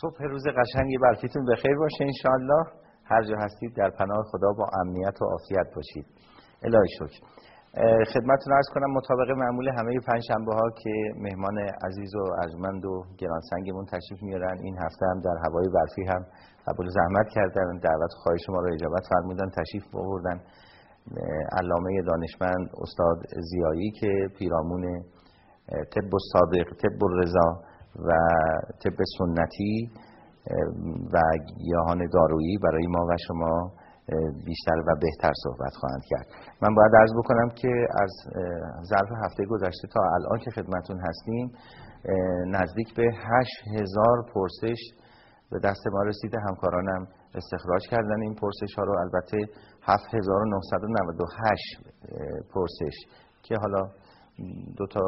صبح روز قشنگی برفیتون بخیر باشه انشاءالله. هر جا هستید در پناه خدا با امنیت و عافیت باشید. الهی شکر. خدمتتون ارز کنم مطابق معمول همه پنج شنبه ها که مهمان عزیز و ارجمند و گرانسنگمون تشریف میارن این هفته هم در هوای برفی هم قبول زحمت کردن دعوت خواهش ما رو اجابت فرمودن تشریف بردن علامه دانشمند استاد زیایی که پیرامون طب صادق طب رضا و طب سنتی و گیاهان دارویی برای ما و شما بیشتر و بهتر صحبت خواهند کرد. من باید عرض بکنم که از ظرف هفته گذشته تا الان که خدمتون هستیم نزدیک به هشت هزار پرسش به دست ما رسیده همکارانم استخراج کردن این پرسش ها رو. البته 7998 پرسش که حالا دو تا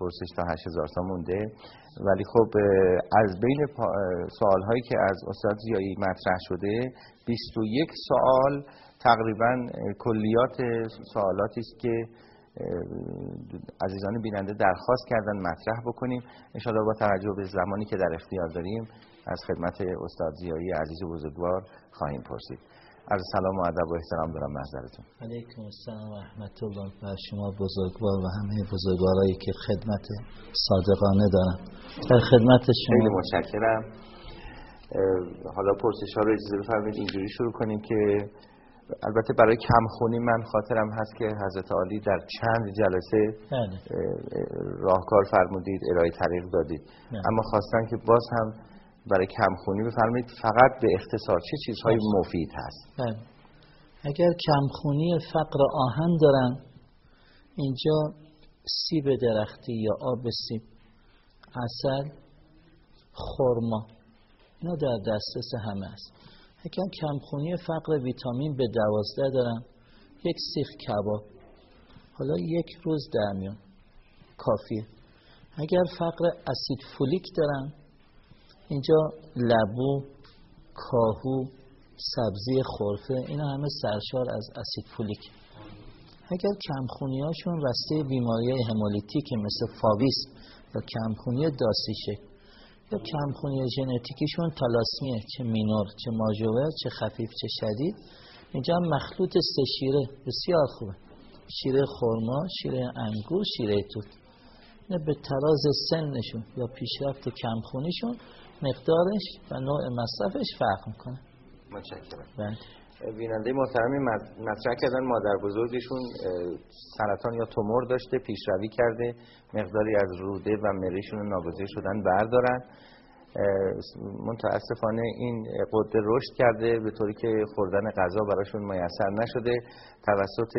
پرسش تا 8000 تا مونده. ولی خب از بین سوال هایی که از استاد زیایی مطرح شده 21 سوال تقریبا کلیات سوالاتی است که عزیزان بیننده درخواست کردن مطرح بکنیم. انشاءالله با توجه به زمانی که در اختیار داریم از خدمت استاد زیایی عزیز و بزرگوار خواهیم پرسید. از سلام و ادب و احترام دارم محضرتون علیکم السلام و رحمت الله و شما بزرگوار و همه بزرگوارایی که خدمت صادقانه دارم در خدمت شما خیلی متشکرم. حالا پرسش ها رو اجازه بفرمایید اینجوری شروع کنیم که البته برای کمخونی من خاطرم هست که حضرت عالی در چند جلسه بله. راهکار فرمودید ارائه طریق دادید. بله. اما خواستم که باز هم برای کمخونی بفرمایید. فقط به اختصار چه چیزهای مفید هست؟ بله. اگر کمخونی فقر آهن دارن اینجا سیب درختی یا آب سیب اصل خرما اینا در دسترس همه است. اگر کمخونی فقر ویتامین به دوازده دارن یک سیخ کباب حالا یک روز در میان کافیه. اگر فقر اسید فولیک دارن اینجا لبو کاهو سبزی خرفه اینا همه سرشار از اسید فولیک. اگر کمخونی هاشون ارثیه بیماری همولیتیک مثل فاویس یا کمخونی داسی‌شکله یا کمخونی ژنتیکیشون تالاسمیه چه مینور چه ماژور چه خفیف چه شدید. اینجا مخلوط سه شیره بسیار خوبه. شیره خورما شیره انگور شیره توت. اینا به تراز سنشون یا پیشرفت کمخونیشون مقدارش و نوع مصرفش فرق می‌کنه. متشکرم. بله. بیننده محترمی مطرح کردن مادر بزرگشون سرطان یا تومور داشته پیشروی کرده مقداری از روده و مریشون ناگزیر شدن بردارن. متاسفانه این قده رشد کرده به طوری که خوردن غذا براشون میسر نشده. توسط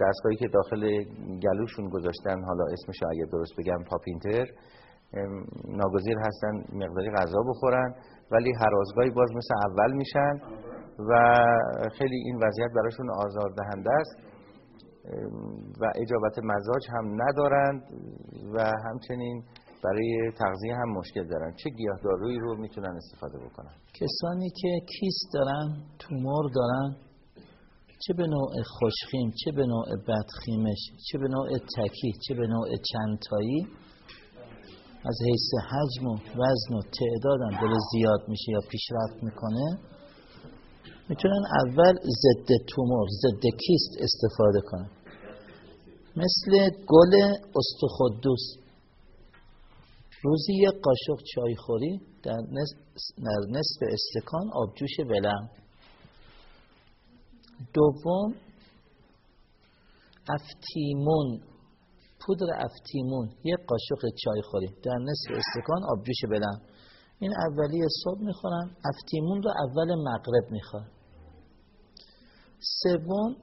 دستگاهی که داخل گلوشون گذاشتن حالا اسمش اگه درست بگم پاپینتر. ناگزیر هستن مقداری غذا بخورن ولی هر آزگاهی باز مثل اول میشن و خیلی این وضعیت براشون آزار دهنده است و اجابت مزاج هم ندارند و همچنین برای تغذیه هم مشکل دارن. چه گیاهدارویی رو می‌تونن استفاده بکنن؟ کسانی که کیست دارن تومور دارن چه به نوع خوشخیم چه به نوع بدخیمش چه به نوع تکی چه به نوع چندتایی از حیث حجم و وزن و تعدادم داره زیاد میشه یا پیشرفت می‌کنه می‌تونن اول ضد تومور ضد کیست استفاده کنن. مثل گل استخدوس. روزی یک قاشق چای خوری در نصف, استکان آبجوش ولم. دوم افتیمون. پودر افتیمون یک قاشق چای خوری در نصف استکان آبجوش بدم این اولی صبح می‌خورن افتیمون رو اول مغرب می‌خورن سوم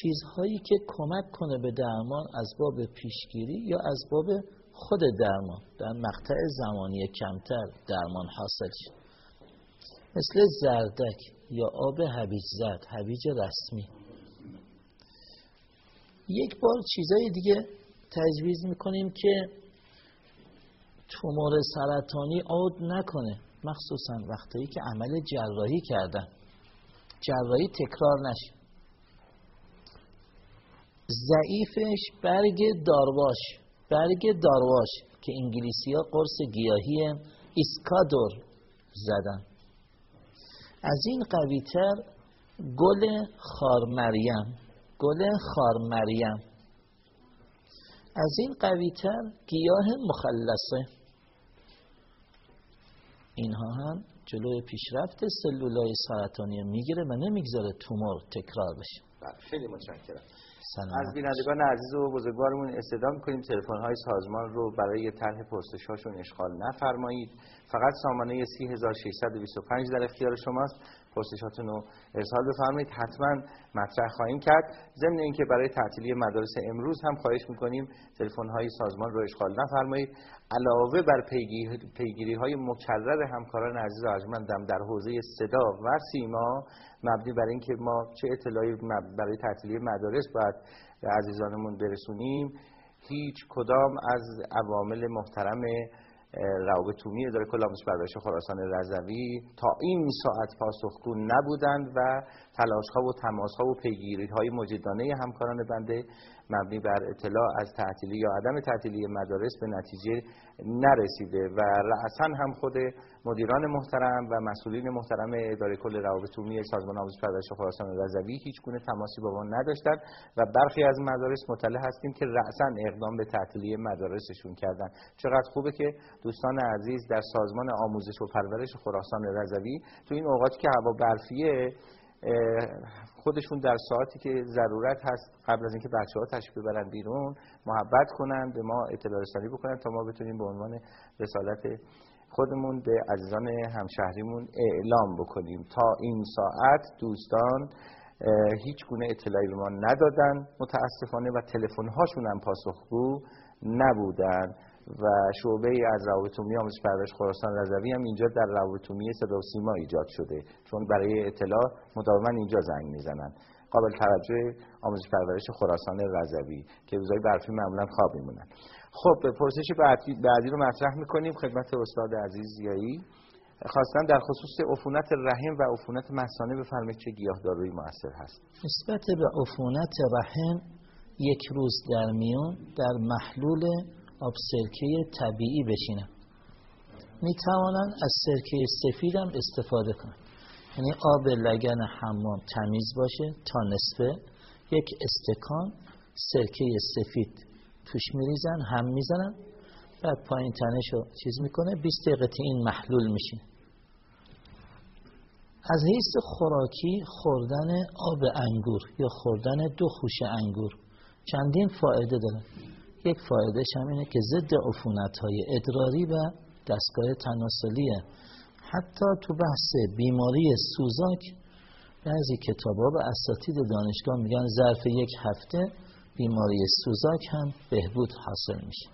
چیزهایی که کمک کنه به درمان از باب پیشگیری یا از باب خود درمان. در مقطع زمانی کمتر درمان حاصل شد مثل زردک یا آب هویج زرد هویج رسمی. یک بار چیزای دیگه تجویز می‌کنیم که تومور سرطانی عود نکنه. مخصوصا وقتی که عمل جراحی کردن. جراحی تکرار نشه. ضعیفش برگ دارواش. برگ دارواش که انگلیسی ها قرص گیاهی ایسکادور زدن. از این قویتر گل خار مریم گل خار مریم از این قویتر گیاه مخلصه. اینها هم جلوی پیشرفت سلولای سرطانی می‌گیره و نمی‌گذاره تومور تکرار بشه. بله، خیلی متشکرم. از بینندگان عزیز و بزرگوارمون استعدام می‌کنیم تلفن های سازمان رو برای طرح پرسش هاشون اشغال نفرمایید. فقط سامانه 3625 در اختیار شماست. پرسشاتون رو ارسال بفرمایید. حتما مطرح خواهیم کرد. ضمن اینکه برای تعطیلی مدارس امروز هم خواهش می‌کنیم تلفن های سازمان رو اشغال نفرمایید. علاوه بر پیگیری های مکرر همکاران عزیز و ارجمندم در حوزه صدا و سیما مبنی بر اینکه ما چه اطلاعی برای تعطیلی مدارس باید به عزیزانمون برسونیم هیچ کدام از عوامل محترم روابط تومی اداره کل آموزش پرورش خراسان رضوی تا این ساعت پاسخگو نبودند و تلاش ها و تماس ها و پیگیری های مجدانه همکاران بنده مبنی بر اطلاع از تعطیلی یا عدم تعطیلی مدارس به نتیجه نرسیده و رأسا هم خود مدیران محترم و مسئولین محترم اداره کل روابط عمومی سازمان آموزش پرورش خراسان رضوی هیچ گونه تماسی با ما نداشتند و برخی از مدارس مطلع هستیم که رأسا اقدام به تعطیلی مدارسشون کردن. چقدر خوبه که دوستان عزیز در سازمان آموزش و پرورش خراسان رضوی تو این اوقاتی که هوا برفیه خودشون در ساعتی که ضرورت هست قبل از اینکه بچه ها تشریف ببرن بیرون محبت کنن به ما اطلاع رسانی بکنن تا ما بتونیم به عنوان رسالت خودمون به عزیزان همشهریمون اعلام بکنیم. تا این ساعت دوستان هیچ گونه اطلاعی به ما ندادن. متاسفانه و تلفن هاشون هم پاسخگو نبودن. و شعبه از روابط عمومی آموزش پرورش خراسان رضوی هم اینجا در روابط عمومی صدا و سیما ایجاد شده. چون برای اطلاع مداوما اینجا زنگ می‌زنن. قابل توجه آموزش پرورش خراسان رضوی که روزای برفی معمولا خواب میمونن. خب پرسش بعدی, بعدی رو مطرح می‌کنیم. خدمت استاد عزیز زیایی. خواستن در خصوص عفونت رحم و عفونت مثانه بفرمایید چه گیاهدارویی موثر هست. نسبت به عفونت رحم یک روز در میون در محلول آب سرکه طبیعی بشینن می توانند از سرکه سفید هم استفاده کنند یعنی آب لگن حمام تمیز باشه تا نصفه. یک استکان سرکه سفید. توش میریزن هم می‌زنن. بعد پایین تنش رو چیز می‌کنه 20 دقیقه این محلول میشه. از حیث خوراکی خوردن آب انگور یا خوردن دو خوش انگور. چندین فایده داره. یک فایدهش هم اینه که ضد عفونت های ادراری و دستگاه تناسلیه. حتی تو بحث بیماری سوزاک بعضی کتابا و اساتید دانشگاه میگن ظرف یک هفته بیماری سوزاک هم بهبود حاصل میشه.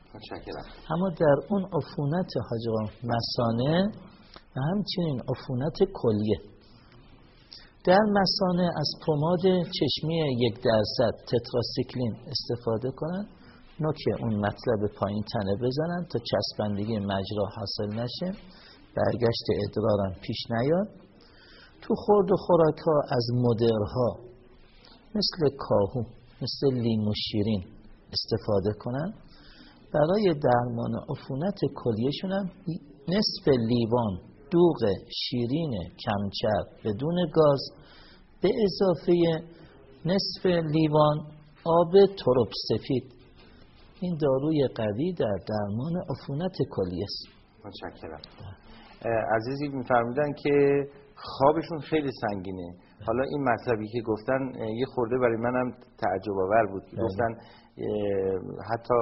اما در اون عفونت حاجقا مسانه و همچنین عفونت کلیه. در مسانه از پماد چشمی یک درصد تتراسیکلین استفاده کنن نوک اون مطلب پایین تنه بزنن تا چسبندگی مجرا حاصل نشه. برگشت ادرارم پیش نیاد. تو خورد و خوراک ها از مدرها مثل کاهو مثل لیمو شیرین استفاده کنن. برای درمان عفونت کلیهشون هم نصف لیوان دوغ شیرین کمچر بدون گاز به اضافه نصف لیوان آب ترپ سفید. این داروی قوی در درمان عفونت کلیه است. متشکرم. عزیزی میفرمودن که خوابشون خیلی سنگینه. حالا این مطلبی که گفتن یه خورده برای منم تعجب آور بود بله. گفتن حتی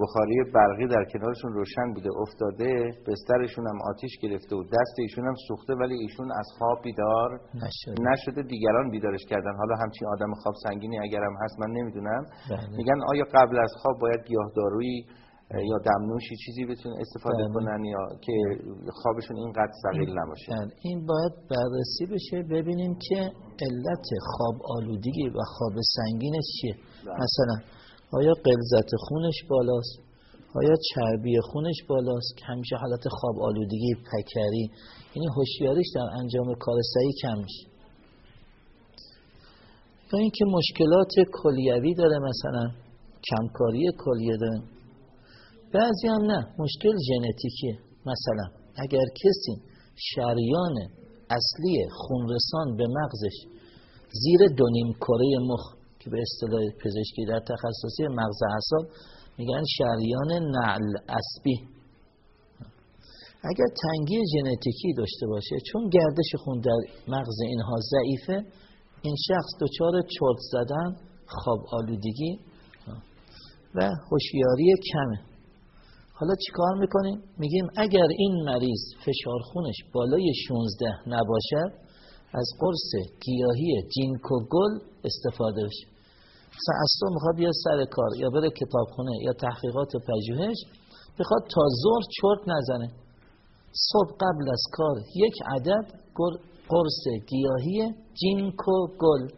بخاری برقی در کنارشون روشن بوده افتاده بسترشون هم آتیش گرفته و دست ایشون هم سوخته ولی ایشون از خواب بیدار نشده, نشده دیگران بیدارش کردن حالا همچین آدم خواب سنگینی اگرم هست من نمی‌دونم بله. میگن آیا قبل از خواب باید گیاهدارویی یا دمنوشی چیزی بتون استفاده بله. کنن یا که خوابشون اینقدر ثقیل نباشه. این باید بررسی بشه ببینیم که علت خواب آلودگی و خواب سنگینش چیه بله. مثلا آیا قلزت خونش بالاست آیا چربی خونش بالاست که همیشه حالت خواب آلودگی پکری یعنی هوشیاریش در انجام کار سعی کم میشه یا اینکه مشکلات کلیوی داره مثلا کمکاری کلیه داره بعضی هم نه. مشکل ژنتیکیه مثلا اگر کسی شریان اصلی خونرسان به مغزش زیر دونیم کره مخ که به اصطلاح پزشکی در تخصصی مغز اعصاب میگن شریان نعل اسبی. اگر تنگی ژنتیکی داشته باشه چون گردش خون در مغز اینها ضعیفه این شخص دچار چرت زدن خواب آلودگی و هوشیاری کمه. حالا چیکار می‌کنیم؟ میگیم اگر این مریض فشار خونش بالای 16 نباشد از قرص گیاهی جینکو گل استفاده بشه. مثلا از تو می‌خواد بیاد سر کار یا بره کتابخونه یا تحقیقات و پژوهش می‌خواد تا ظهر چرت نزنه. صبح قبل از کار یک عدد قرص گیاهی جینکو گل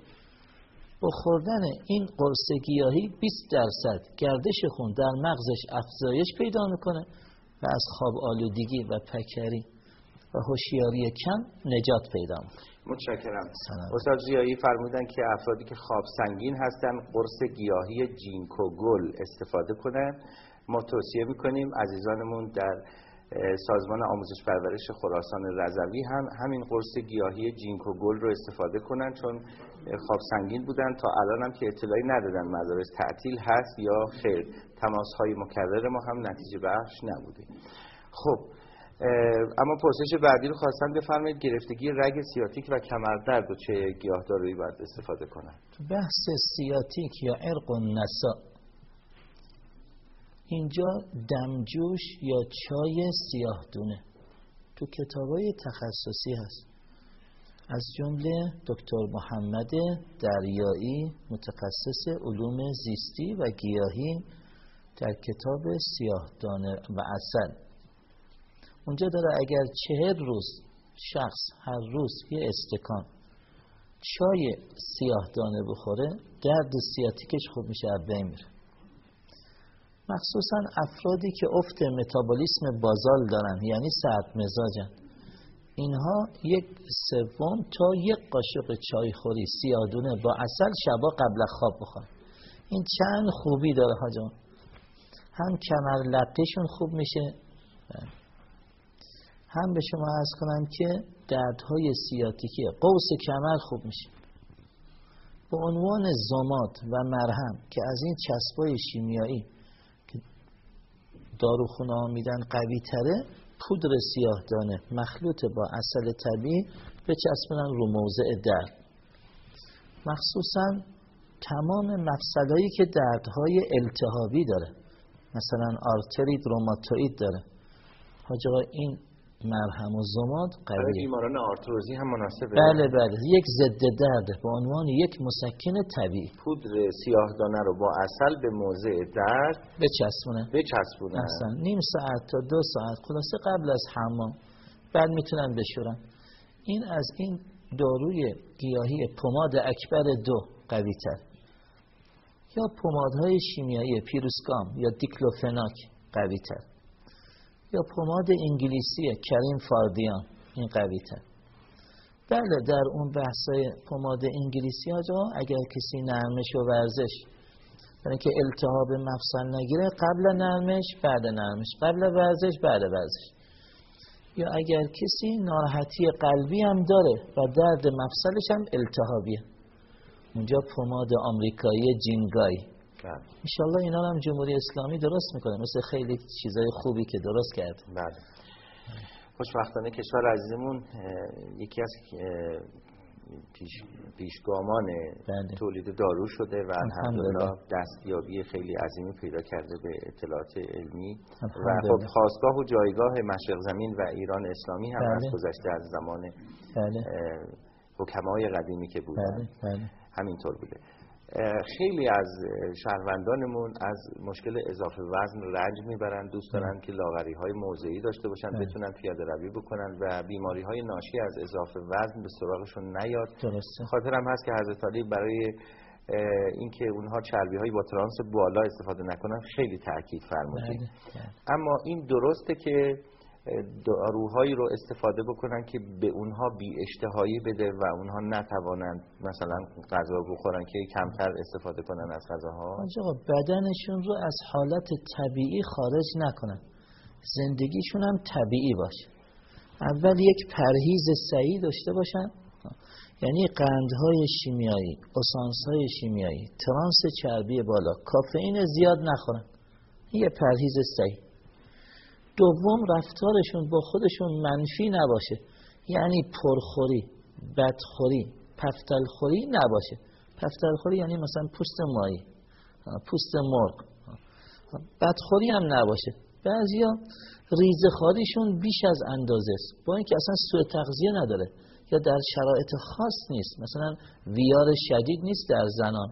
با خوردن این قرص گیاهی 20 درصد گردش خون در مغزش افزایش پیدا می‌کنه و از خواب آلودگی و پکری و هوشیاری کم نجات پیدا می‌کنه. متشکرم. استاد زیایی فرمودن که افرادی که خواب سنگین هستن قرص گیاهی جینکو گل استفاده کنن ما توصیه می‌کنیم عزیزانمون در سازمان آموزش پرورش خراسان رضوی هم همین قرص گیاهی جینکو گل رو استفاده کنن چون خواب سنگین بودن. تا الان هم که اطلاعی ندادن مدارس تعطیل هست یا خیر. تماس های مکرر ما هم نتیجه بخش نبوده. خب اما پرسش بعدی رو خواستم بفرمایید. گرفتگی رگ سیاتیک و کمردرد و چه گیاهدارویی باید استفاده کنن؟ بحث سیاتیک یا عرق و اینجا دمجوش یا چای سیاه دونه. تو کتابای تخصصی هست. از جمله دکتر محمد دریایی متخصص علوم زیستی و گیاهی در کتاب سیاه دانه و اصل اونجا داره اگر چهر روز شخص هر روز یه استکان چای سیاه دانه بخوره درد سیاتیکش خوب میشه از میره. مخصوصا افرادی که افت متابولیسم بازال دارن یعنی سرد مزاجن. اینها یک سوم تا یک قاشق چای خوری سیادونه با اصل شبا قبل خواب بخور این چند خوبی داره ها هم کمر لطهشون خوب میشه. هم به شما از کنم که دردهای سیاتیکی قوس کمر خوب میشه. به عنوان زماد و مرهم که از این چسبای شیمیایی داروخونه ها میدن قوی تره پودر سیاه دانه. مخلوط با اصل طبیعی بچسبونن رو موضع درد. مخصوصا تمام مفصلایی که دردهای التهابی داره. مثلا آرترید روماتوید داره. حاج این مرهم و زماد قویه بیماران آرتروزی هم مناسبه. بله بله. یک ضد درد به عنوان یک مسکن طبیعی. پودر سیاه دانه رو با اصل به موضع درد بچسبونه. بچسبونه. اصلا نیم ساعت تا دو ساعت خلاصه قبل از حمام. بعد می‌تونن بشورن. این از این داروی گیاهی پماد اکبر دو قوی تر یا پمادهای شیمیایی پیروسکام یا دیکلوفناک قوی تر یا پماد انگلیسی کریم فاردیان این قوی تر بله در اون بحثای پماد انگلیسی ها اگر کسی نرمش و ورزش برای که التهاب مفصل نگیره قبل نرمش بعد نرمش قبل ورزش بعد ورزش. یا اگر کسی ناراحتی قلبی هم داره و درد مفصلش هم التهابیه. اونجا پماد آمریکایی جینگای. بله. انشالله اینا هم جمهوری اسلامی درست می‌کنه مثل خیلی چیزای خوبی که درست کرد بله خوشبختانه کشور عزیزمون یکی از پیش پیشگامان بله. تولید دارو شده و الحمدلله دستیابی خیلی عظیمی پیدا کرده به اطلاعات علمی و خب خواستگاه و جایگاه مشرق زمین و ایران اسلامی هم از بله. گذشته از زمان بله. حکمای قدیمی که بودن. همینطور بوده خیلی از شهروندانمون از مشکل اضافه وزن رنج می‌برن. دوست دارن که لاغری های موضعی داشته باشن بتونن پیاده روی بکنن و بیماری های ناشی از اضافه وزن به سراغشون نیاد. درسته. خاطرم هست که حضرت علی برای اینکه اونها چربی های با ترانس بالا استفاده نکنن خیلی تاکید فرمودید. اما این درسته که داروهایی رو استفاده بکنن که به اونها بی اشتهایی بده و اونها نتوانند مثلا غذا بخورن که کمتر استفاده کنن از غذاها. بدنشون رو از حالت طبیعی خارج نکنن. زندگیشون هم طبیعی باشه. اول یک پرهیز سعی داشته باشن. یعنی قندهای شیمیایی های شیمیایی ترانس چربی بالا کافئین زیاد نخورن. یه پرهیز سعی دوم رفتارشون با خودشون منفی نباشه. یعنی پرخوری بدخوری پفتلخوری نباشه. پفتلخوری یعنی مثلا پوست مایی پوست مرغ. بدخوری هم نباشه. بعضیا ریزخاریشون بیش از اندازه است. با اینکه اصلا سوء تغذیه نداره یا در شرایط خاص نیست. مثلا ویار شدید نیست در زنان.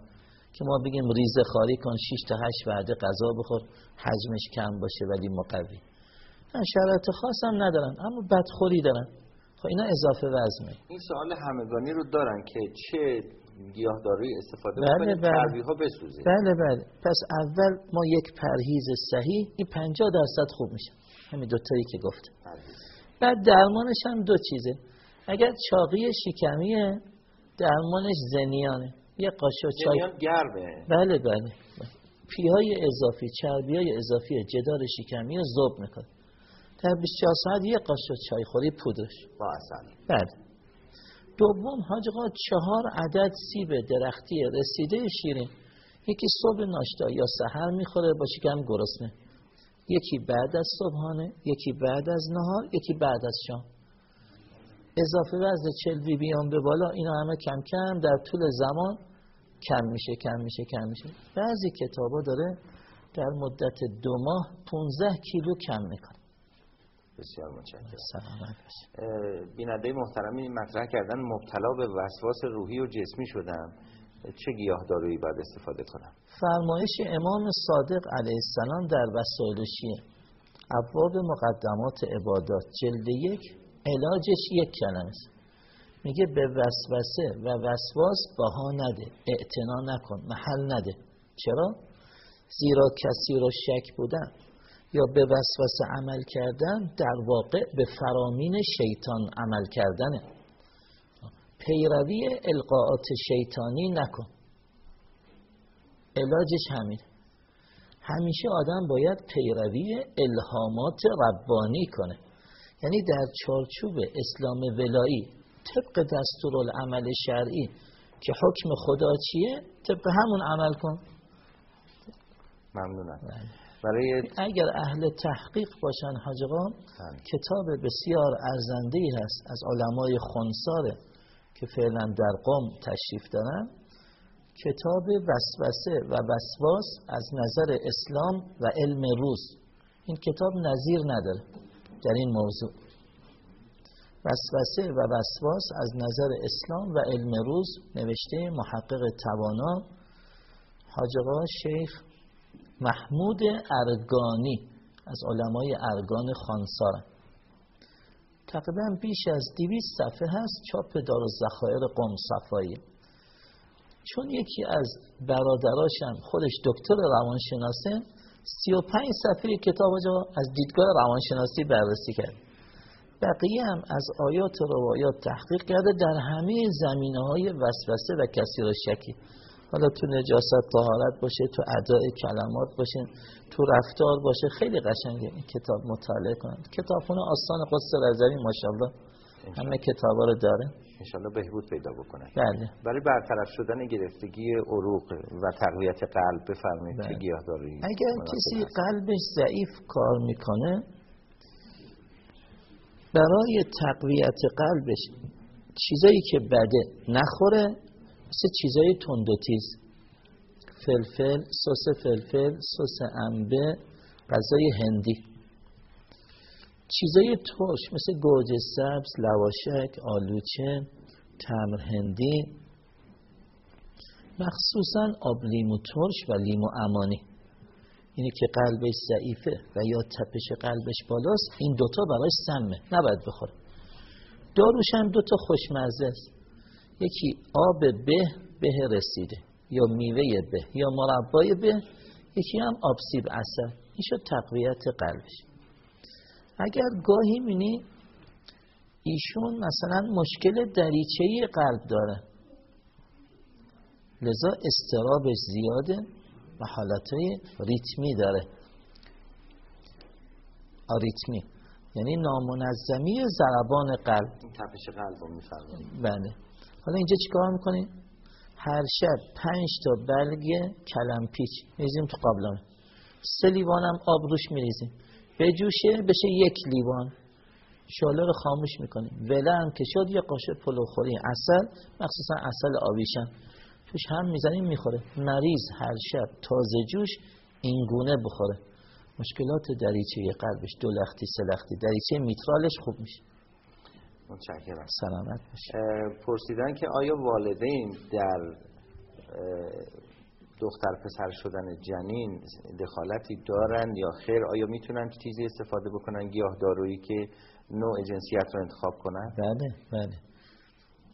که ما بگیم ریزه خاری کن 6 تا 8 وعده غذا بخور حجمش کم باشه ولی مقوی. شرایط خاص هم ندارن اما بدخوری دارن. خب اینا اضافه وزنه این سوال همگانی رو دارن که چه گیاهداری استفاده بله بله. ها بسوزه بله بله. پس اول ما یک پرهیز صحیح این 50 درصد خوب میشه. همین دوتایی که گفت بعد درمانش هم دو چیزه. اگر چاقی شکمیه درمانش زنیانه. یه قاشق چای. زنیان گرمه. بله بله. پیهای اضافی چربی های اضافی جدار شکمی رو زوب می‌کنه. در 24 ساعت یه قاشق چای خوری پودرش. با اصل بله. دوم حاج چهار عدد سیب درختی رسیده شیرین. یکی صبح ناشتا یا سحر می‌خوره با شکم گرسنه. یکی بعد از صبحانه یکی بعد از نهار یکی بعد از شام. اضافه وزن چلوی بیان به بالا اینا همه کم کم در طول زمان کم میشه کم میشه کم میشه. بعضی کتابا داره در مدت دو ماه 15 کیلو کم می‌کنه. بسیار متشکرم. بیننده محترمی مطرح کردن مبتلا به وسواس روحی و جسمی شدن چه گیاهدارویی باید استفاده کنم؟ فرمایش امام صادق علیه السلام در وسائل شیعه ابواب مقدمات عبادات. جلد یک علاجش یک کلمه است. میگه به وسوسه و وسواس بها نده. اعتنا نکن محل نده. چرا؟ زیرا کسی را شک بودن یا به وسوسه عمل کردن در واقع به فرامین شیطان عمل کردنه. پیروی القاعات شیطانی نکن. علاجش همین. همیشه آدم باید پیروی الهامات ربانی کنه. یعنی در چارچوب اسلام ولایی طبق دستورالعمل شرعی که حکم خدا چیه؟ طبق همون عمل کن. ممنونم. بله. برای اگر اهل تحقیق باشن حاجقان بله. کتاب بسیار ارزنده هست از علمای خونساره که فعلا در قم تشریف دارن. کتاب وسوسه و وسواس از نظر اسلام و علم روز این کتاب نظیر نداره در این موضوع. وسوسه و وسواس از نظر اسلام و علم روز نوشته محقق توانا حاجقا شیخ محمود ارگانی از علمای ارگان خانسار تقریبا بیش از دیویست صفحه هست چاپ دار زخایر قم صفایی چون یکی از برادراشم خودش دکتر روانشناسه سی و پنج صفحه کتاب از دیدگاه روانشناسی بررسی کرد. بقیه هم از آیات و روایات تحقیق کرده در همه زمینه های وسوسه و کسی را شکی. حالا تو نجاست طهارت باشه تو ادای کلمات باشه تو رفتار باشه. خیلی قشنگه این کتاب مطالعه کنند کتابخونه آستان قدس رضوی ماشاءالله. همه کتابا رو داره. انشالله بهبود پیدا بکنه. بله. برای برطرف شدن گرفتگی عروق و تقویت قلب بفرمایید چه بله. داری اگر کسی قلبش ضعیف کار می‌کنه برای تقویت قلبش چیزایی که بده نخوره مثل چیزای تند و تیز. فلفل سس فلفل سس انبه غذای هندی. چیزای ترش مثل گوجه سبز لواشک آلوچه تمر هندی. مخصوصا آب لیمو ترش و لیمو عمانی. اونی که قلبش ضعیفه و یا تپش قلبش بالاست این دوتا براش سمه. نباید بخوره. داروش هم دوتا خوشمزه است. یکی آب به به رسیده یا میوه به یا مربای به یکی هم آب سیب اصل این شد تقویت قلبش. اگر گاهی مینی ایشون مثلا مشکل دریچه قلب داره. لذا استرابش زیاده و حالتهای ریتمی داره. آریتمی یعنی نامنظمی ضربان قلب. تپش قلب رو بله. حالا اینجا چیکار می‌کنیم؟ هر شب پنج تا بلگ کلم پیچ میریزیم تو قابلمه. سه لیوان هم آب روش میریزیم. بجوشه بشه یک لیوان. شعله رو خاموش می‌کنیم. وله هم که شد یه قاشق پلوخوری. اصل مخصوصا اصل آویشم توش هم می‌زنیم می‌خوره. مریض هر شب تازه جوش این گونه بخوره. مشکلات دریچه قلبش. دو لختی سه لختی. دریچه میترالش خوب میشه. متشکرم. سلامت پرسیدن که آیا والدین در دختر پسر شدن جنین دخالتی دارن یا خیر؟ آیا می‌تونن چیزی استفاده بکنن؟ گیاه دارویی که نوع جنسیت رو انتخاب کنن؟ بله بله.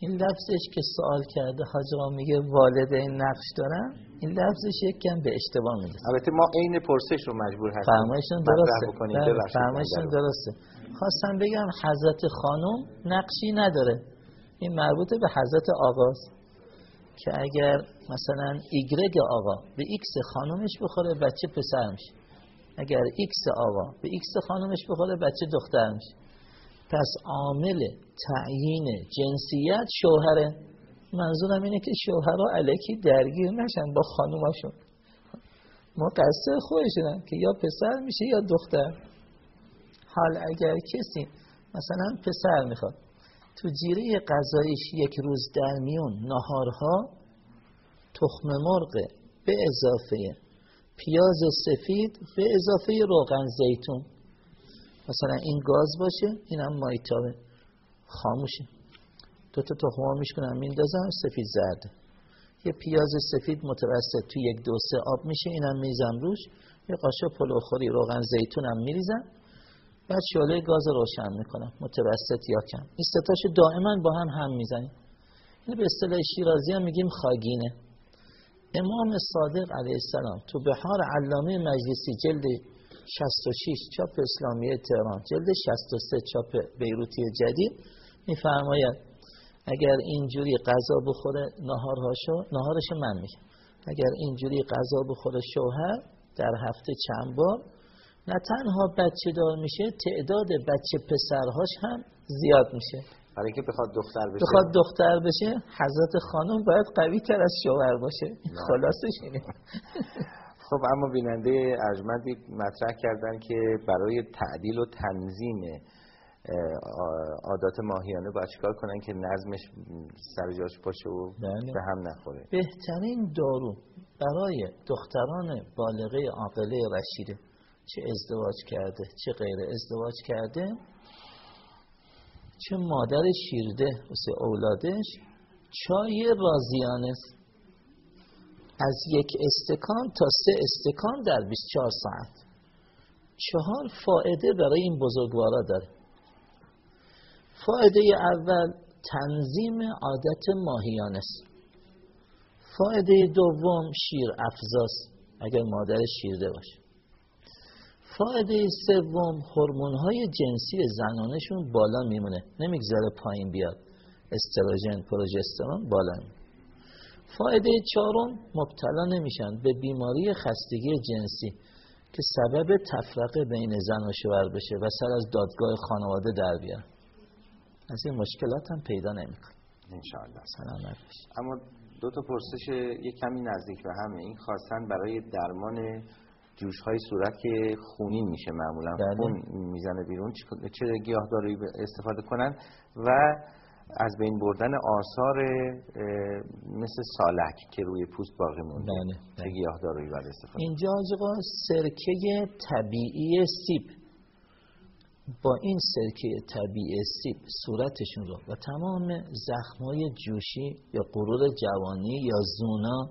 این لفظش که سوال کرده حاجرا میگه والدین نقش دارن؟ این لفظش یک کم به اشتباه میده البته ما عین پرسش رو مجبور هستیم. فرمایشون درسته. بله فرمایشون درسته. خواستم بگم حضرت خانم نقشی نداره. این مربوط به حضرت آقاست. که اگر مثلا ایگرگ آقا به ایکس خانومش بخوره بچه پسر میشه اگر ایکس آقا به ایکس خانومش بخوره بچه دختر میشه پس عامل تعیین جنسیت شوهره. منظورم اینه که شوهرها الکی درگیر نشن با خانوماشون. مقصر خودشونن که یا پسر میشه یا دختر. حال اگر کسی مثلا پسر می‌خواد تو جیره غذاییش یک روز در میون نهارها تخم مرغ به اضافه پیاز سفید به اضافه روغن زیتون. مثلا این گاز باشه اینم مایتابه خاموشه. دو تا تخم میشکنم میندازم سفید زرد. یه پیاز سفید متوسط تو یک دو سه آب میشه اینم میزم روش. یه قاشق پلوخوری روغن زیتونم میریزم بعد شعله گاز روشن می‌کنم متوسط یا کم. این ستاشو دائما با هم هم می‌زنیم. این به اصطلاح شیرازی هم میگیم خاگینه. امام صادق علیه السلام تو بحار علامه مجلسی جلد 66 چاپ اسلامی تهران جلد 63 چاپ بیروتی جدید میفرماید اگر اینجوری غذا بخوره نهارهاشو نهارش من میگم اگر اینجوری غذا بخوره شوهر در هفته چند بار نه تنها بچه دار میشه تعداد بچه پسرهاش هم زیاد میشه. برای اینکه بخواد دختر بشه. بخواد دختر بشه حضرت خانم باید قوی تر از شوهر باشه. خلاصش اینه. خب اما بیننده ارجمندی مطرح کردن که برای تعدیل و تنظیم عادات ماهیانه باید چیکار کنن که نظمش سر جاش باشه و بله. به هم نخوره بهترین دارو برای دختران بالغه عاقله رشیده چه ازدواج کرده چه غیر ازدواج کرده چه مادر شیرده واسه اولادش چای رازیانه است از یک استکان تا سه استکان در 24 ساعت. چهار فائده برای این بزرگوارا داره. فائده اول تنظیم عادت ماهیانه است. فائده دوم شیر افزاست اگر مادر شیرده باشه. فایده سوم هورمون های جنسی زنانشون بالا میمونه. نمی‌گذاره پایین بیاد. استروژن پروژسترون بالا میمونه. فایده چهارم مبتلا نمیشن. به بیماری خستگی جنسی که سبب تفرقه بین زن و شوهر بشه و سر از دادگاه خانواده در بیاد از این مشکلات هم پیدا نمیکن انشاءالله. سلامت اما دو تا پرسش یک کمی نزدیک به همه. این خواستن برای درمان جوش های صورت که خونین میشه معمولا. بله. خون می‌زنه بیرون. چه گیاهداری استفاده کنن؟ و از بین بردن آثار مثل سالک که روی پوست باقی مونده بله. بله. گیاهداری باید استفاده اینجا آقا سرکه طبیعی سیب با این سرکه طبیعی سیب صورتشون رو و تمام زخمای جوشی یا قرور جوانی یا زونا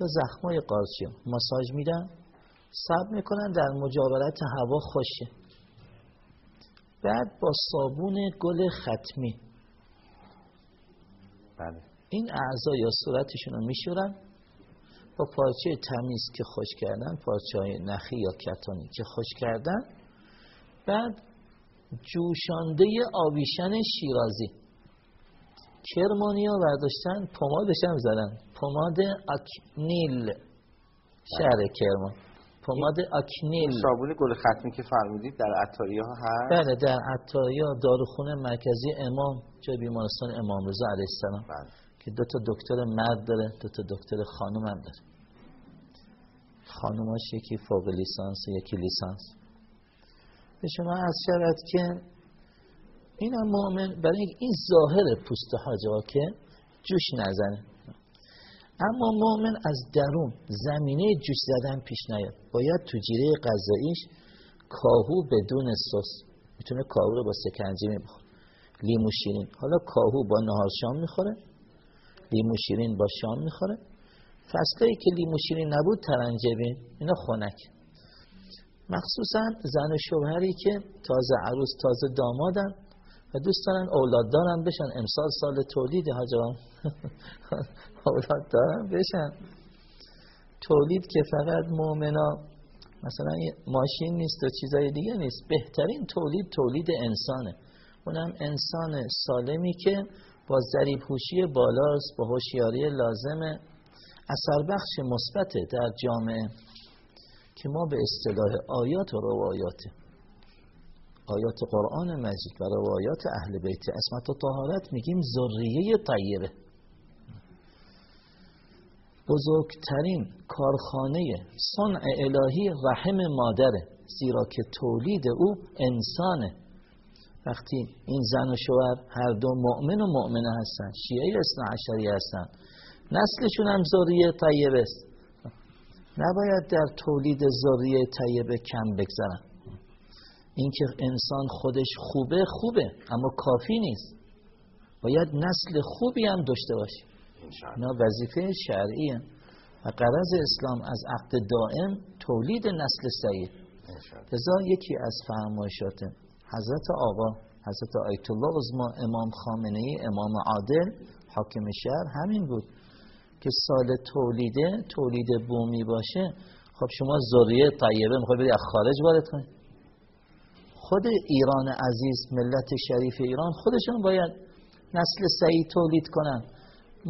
یا زخمای قارچی ماساژ میدن سب می‌کنن در مجاورت هوا خوشه بعد با صابون گل ختمی. بله. این اعضا یا صورتشون رو میشورن با پارچه تمیز که خوش کردن پارچه های نخی یا کتانی که خوش کردن بعد جوشانده آویشن شیرازی. کرمانی ها برداشتن پمادش هم زدن. پماد اکنیل شهر کرمان. پماد آکنیل صابون گل ختمی که فرمودید در عطاریه ها هست؟ بله در عطاریه داروخونه مرکزی امام جای بیمارستان امام رضا علیه السلام. بله. که دو تا دکتر مرد داره دو تا دکتر خانم هم داره. خانوماش یکی فوق لیسانس یکی لیسانس. به شما از شود که این هم مؤمن برای این ظاهر پوست حاجا که جوش نزنه. اما مؤمن از درون زمینه جوش زدن پیش نیاد. باید تو جیره غذاییش کاهو بدون سس. می‌تونه کاهو رو با سکنجی میبخوره. لیمو شیرین حالا کاهو با نهار شام می‌خوره. لیمو شیرین با شام می‌خوره. فصلایی که لیمو شیرین نبود ترنجبین اینا خنک. مخصوصا زن و شوهری که تازه عروس تازه دامادن. و دوست دارن اولاد دارن بشن. امسال سال تولید حاجان. اولاد دارن بشن. تولید که فقط مؤمنا مثلا ماشین نیست و چیزای دیگه نیست. بهترین تولید تولید انسانه. اونم انسان سالمی که با ذریب هوشی بالاست با هوشیاری لازمه. اثر بخش مثبت در جامعه که ما به اصطلاح آیات و روایات آیات قرآن مجید و روایات اهل بیت اسمت و طهارت میگیم ذریه طیبه بزرگترین کارخانه صنع الهی رحم مادره زیرا که تولید او انسانه. وقتی این زن و شوهر هر دو مؤمن و مؤمنه هستن شیعه اسنا عشری هستن نسلشون هم ذریه طیبه است. نباید در تولید ذریه طیبه کم بگذارن اینکه انسان خودش خوبه خوبه اما کافی نیست. باید نسل خوبی هم داشته باشه اینا وظیفه شرعیه و قرض اسلام از عقد دائم تولید نسل سعید. لذا یکی از فرمایشات حضرت آقا حضرت آیت الله عظما امام خامنه ای امام عادل حاکم شهر همین بود که سال تولیده تولید بومی باشه. خب شما ذریه طیبه می‌خوای بری از خارج وارد کنید خود ایران عزیز ملت شریف ایران خودشون باید نسل سعید تولید کنن.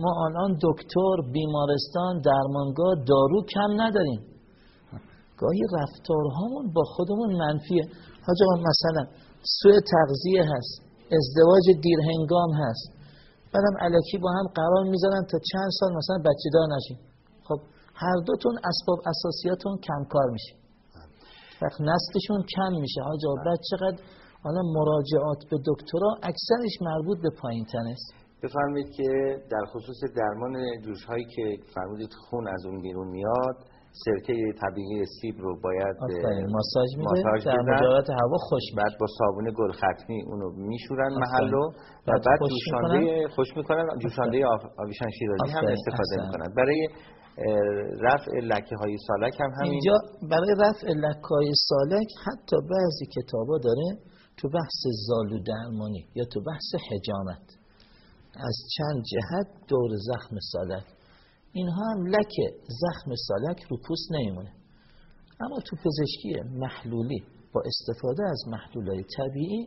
ما الان دکتر بیمارستان درمانگاه دارو کم نداریم. گاهی رفتارهامون با خودمون منفیه. حاجا مثلا سوء تغذیه هست ازدواج دیرهنگام هست. بعدم علکی با هم قرار می‌ذارن تا چند سال مثلا بچه دار نشین خب هر دوتون اسباب اساسیاتون کم کار میشه. وقت نستشون کم میشه. حاجا بعد چقدر حالا مراجعات به دکترا اکثرش مربوط به پایین است؟ بفرمایید که در خصوص درمان جوش هایی که فرمودید خون از اون بیرون میاد سرکه طبیعی سیب رو باید ماساژ میده در مجارات هوا خوش بعد با صابون گل ختمی اونو میشورن محلو. و بعد جوشانده خوش می‌کنن؟ جوشانده آویشان شیرازی هم استفاده می‌کنن. برای رفع لکه های سالک هم همین اینجا برای رفع لکه های سالک حتی بعضی کتابا داره تو بحث زالو درمانی یا تو بحث حجامت. از چند جهت دور زخم سالک. اینها هم لک زخم سالک رو پوست نمیمونه. اما تو پزشکی محلولی با استفاده از محلولای طبیعی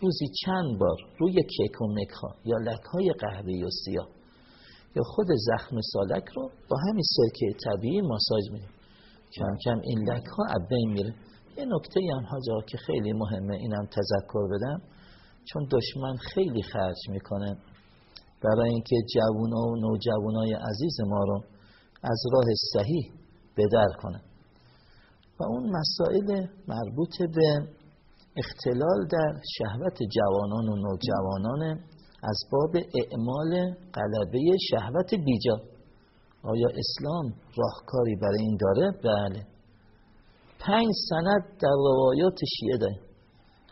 روزی چند بار روی کیک و مکها یا لک های قهوه‌ای و سیاه یا خود زخم سالک رو با همین سرکه طبیعی ماساژ میدیم کم کم این لک ها از میره. یه نکته هم که خیلی مهمه اینم تذکر بدم. چون دشمن خیلی خرج می‌کنه. برای اینکه جوونا و نوجوانای عزیز ما رو از راه صحیح بدر کنه. و اون مسائل مربوط به اختلال در شهوت جوانان و نوجوانان از باب اعمال قلبه شهوت بیجا. آیا اسلام راهکاری برای این داره؟ بله. پنج سند در روایات شیعه داره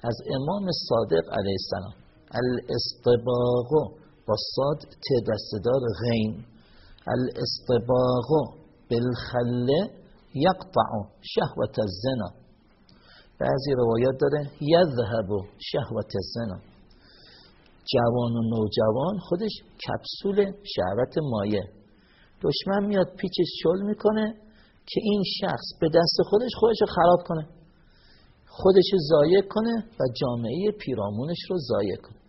از امام صادق علیه السلام. الاستباغ. با صاد ت دستدار غین. الاستباغ بالخله یقطع شهوت الزنا. بعضی روایات داره یذهب شهوت الزنا. جوان و نوجوان خودش کپسول شهوت مایه دشمن میاد پیچش شل می‌کنه که این شخص به دست خودش خودش رو خراب کنه. خودش زایه کنه و جامعه پیرامونش رو زایه کنه.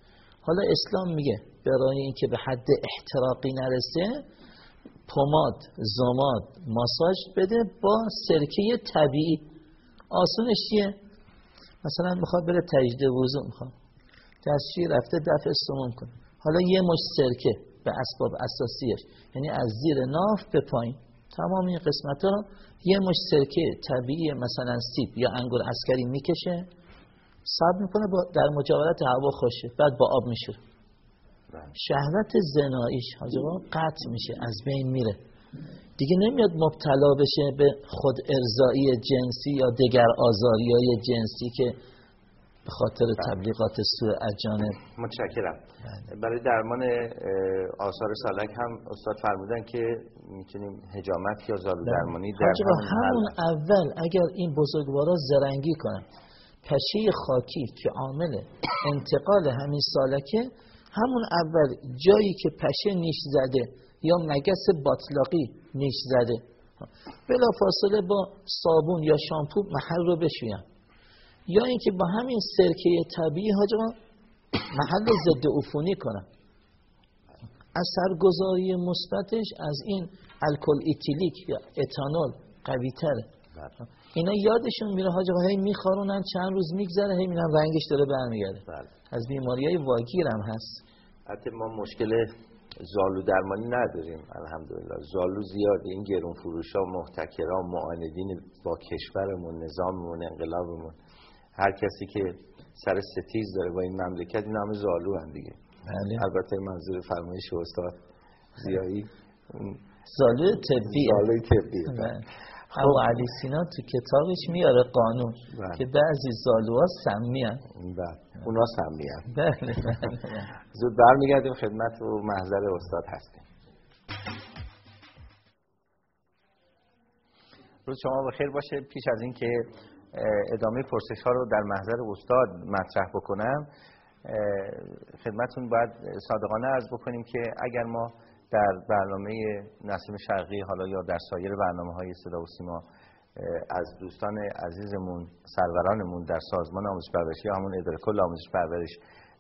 حالا اسلام میگه برای اینکه به حد احتراقی نرسه پماد زماد ماساژ بده با سرکه طبیعی. آسونش چیه؟ مثلا می‌خواد بره تجده وضو می‌خواد. دستشوی رفته دفع سمون کنه. حالا یه مش سرکه به اسباب اساسیش یعنی از زیر ناف به پایین. تمام این قسمت ها یه مش سرکه طبیعی مثلا سیب یا انگور اسکری می‌کشه. صبر می‌کنه با در مجاورت هوا خوشه بعد با آب میشه. شهوت زناییش حاجبا قطع میشه از بین میره. دیگه نمیاد مبتلا بشه به خود ارزایی جنسی یا دگر آزاری های جنسی که به خاطر بله. تبلیغات سوء اجانب متشکرم. بله. برای درمان آثار سالک هم استاد فرمودن که می‌تونیم هجامت یا زالو درمانی در همون اول اگر این بزرگوارا زرنگی کنن پشه خاکی که عامل انتقال همین سالکه همون اول جایی که پشه نیش زده یا مگس باطلاقی نیش زده. بلا فاصله با صابون یا شامپو محل رو بشویم. یا اینکه با همین سرکه طبیعی حاجما محل ضد عفونی کنم اثرگذاری مثبتش از این الکل ایتیلیک یا اتانول قوی تره بله. اینا یادشون میره حاج هی میخارونن چند روز میگذره هی میرن رنگش داره برمیگرده. بله. از بیماری های واگیر هم هست. حتی ما مشکل زالو درمانی نداریم الحمدلله. زالو زیاد این گرون فروش ها محتکران معاندین با کشورمون نظاممون انقلابمون. هر کسی که سر ستیز داره با این مملکت این همه زالو هم دیگه. بله. البته منظور فرمایش استاد زیایی. زالو طبی زالو طبی بله. او علی سینا تو کتابش میاره قانون بله. که بعضی زالوها سمی هن بله. اونا سمی هن بله زود برمیگردیم خدمت و محضر استاد هستیم. روز شما بخیر باشه. پیش از اینکه ادامه پرسش ها رو در محضر استاد مطرح بکنم خدمتون باید صادقانه عرض بکنیم که اگر ما در برنامه نسیم شرقی حالا یا در سایر برنامه های صدا و سیما از دوستان عزیزمون سرورانمون در سازمان آموزش پرورش یا همون اداره کل آموزش پرورش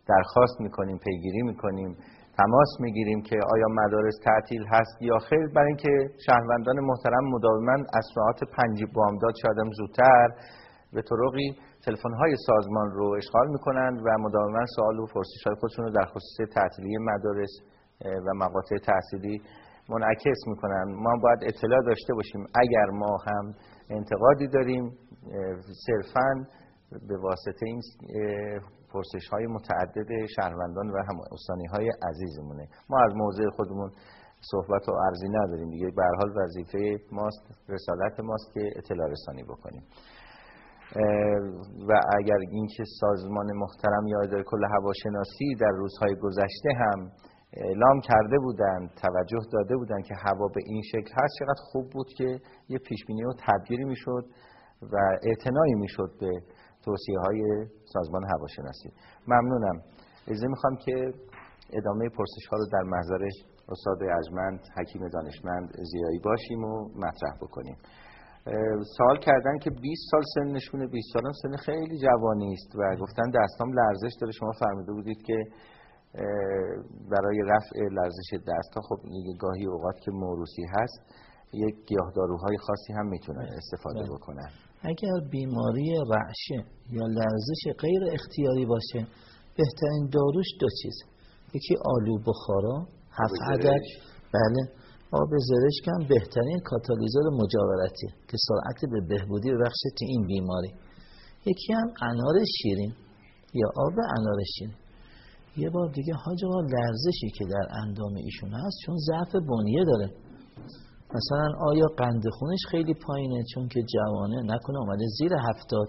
درخواست می‌کنیم پیگیری می‌کنیم تماس می‌گیریم که آیا مدارس تعطیل هست یا خیر. برای اینکه شهروندان محترم مداوما از ساعت پنج بامداد شاید زودتر به طرقی تلفن های سازمان رو اشغال می‌کنند و مداوما سوال و پرسش های خودشون رو در خصوص تعطیلی مدارس و مقاطع تحصیلی منعکس می‌کنن. ما باید اطلاع داشته باشیم. اگر ما هم انتقادی داریم صرفا به واسطه این پرسش های متعدد شهروندان و هم استانی های عزیزمونه. ما از موضع خودمون صحبت و عرضی نداریم. دیگه به حال وظیفه ماست رسالت ماست که اطلاع رسانی بکنیم. و اگر اینکه سازمان محترم یا اداره کل هواشناسی در روزهای گذشته هم اعلام کرده بودند توجه داده بودند که هوا به این شکل هست. چقدر خوب بود که یه پیشبینی و تدبیری می‌شد و اعتنایی می‌شد به توصیه های سازمان هواشناسی. ممنونم. اجازه می‌خوام که ادامه پرسش ها رو در محضر استاد ارجمند حکیم دانشمند زیایی باشیم و مطرح بکنیم. سوال کردن که 20 سال سن نشونه 20 سال سن خیلی جوانی است و گفتن دستام لرزش داره. شما فرموده بودید که برای رفع لرزش دست ها خب گاهی اوقات که موروسی هست یک گیاهداروهای خاصی هم می‌تونن بله. استفاده بله. بکنن. اگر بیماری رعشه یا لرزش غیر اختیاری باشه بهترین داروش دو چیز. یکی آلو بخارا هفت عدد. بله. آب زرشک هم بهترین کاتالیزور مجاورتی که سرعت به بهبودی بخشه تو این بیماری. یکی هم انار شیرین یا آب انار شیرین. یه بار دیگه حاج لرزشی که در اندام ایشون هست چون ضعف بنیه داره. مثلا آیا قند خونش خیلی پایینه؟ چون که جوانه نکنه اومده زیر هفتاد.